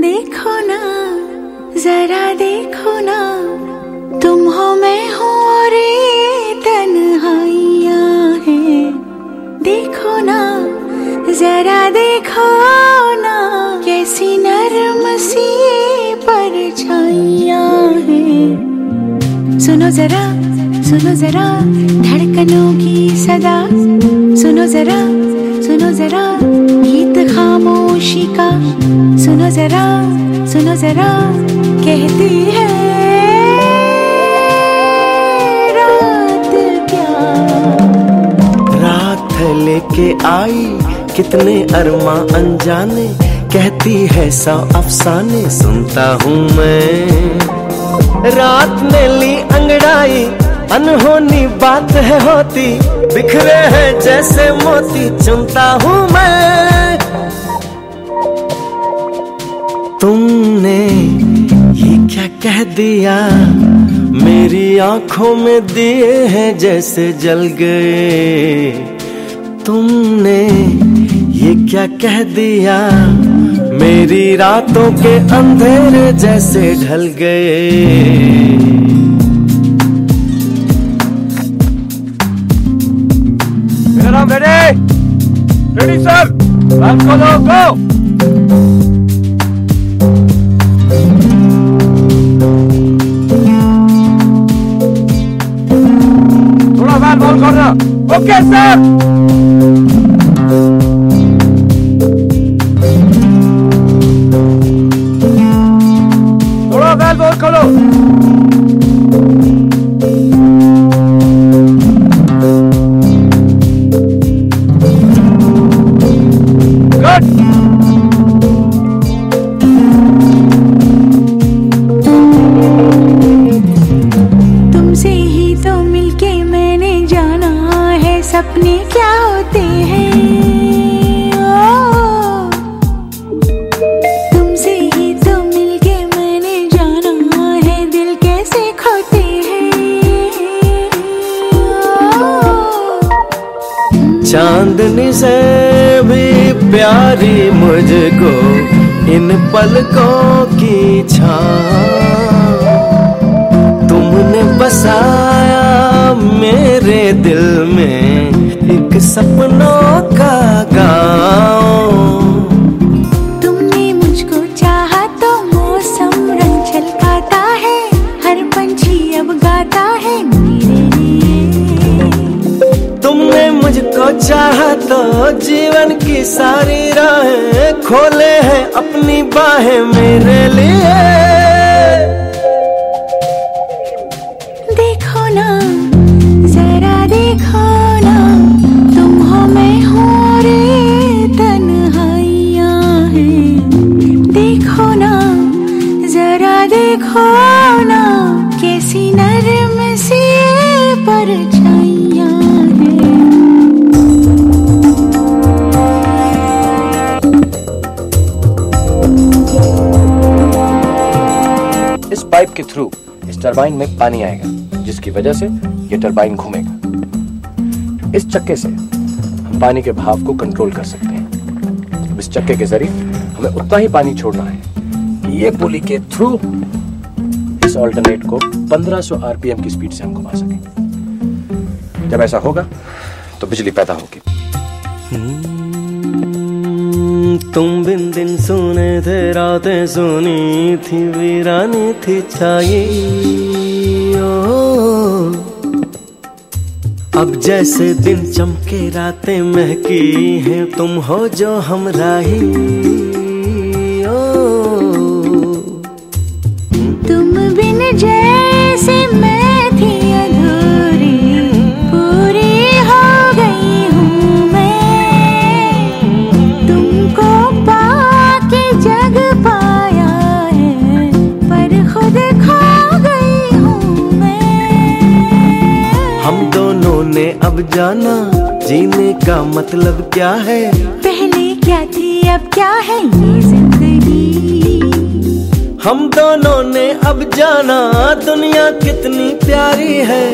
देखो ना, जरा देखो ना, तुम हो मैं हो और ये तन्हाइयाँ हैं। देखो ना, जरा देखो ना, कैसी नरम सी परछाइयाँ हैं। सुनो जरा सुनो जरा, धड़कनों की सदा। सुनो जरा सुनो जरा खामोशी का। सुनो जरा सुनो जरा, कहती है, रात क्या? रात लेके आई, कितने अरमा अनजाने, कहती है सौ अफसाने, सुनता हूँ मैं। रात ने ली अंगड़ाई, अनहोनी बात है होती, बिखरे हैं जैसे मोती, चुनता हूँ मैं। कह दिया मेरी आँखों में दिए हैं जैसे जल गए तुमने ये क्या कह दिया मेरी रातों के अंधेरे जैसे ढल गए ready. Ready, sir. Let's go, go, Ok, é certo? चांदनी से भी प्यारी मुझको इन पलकों की छा तुमने बसाया मेरे दिल में एक सपनों का चाहा तो जीवन की सारी राहें खोले हैं अपनी बाहें मेरे लिए। इस पाइप के थ्रू इस टरबाइन में पानी आएगा, जिसकी वजह से यह टरबाइन घूमेगा। इस चक्के से हम पानी के भाव को कंट्रोल कर सकते हैं। इस चक्के के ज़रिए हमें उतना ही पानी छोड़ना है ये पुली के थ्रू इस ऑल्टरनेट को 1500 आरपीएम की स्पीड से हम घुमा सकें। जब ऐसा होगा तो बिजली पैदा होगी। तुम बिन दिन सुने थे, रातें सुनी थी, वीरानी थी छाई। ओ, अब जैसे दिन चमके, रातें महकी हैं, तुम हो जो हम राही। अब जाना जीने का मतलब क्या है? पहले क्या थी अब क्या है ये ज़िंदगी? हम दोनों ने अब जाना दुनिया कितनी प्यारी है।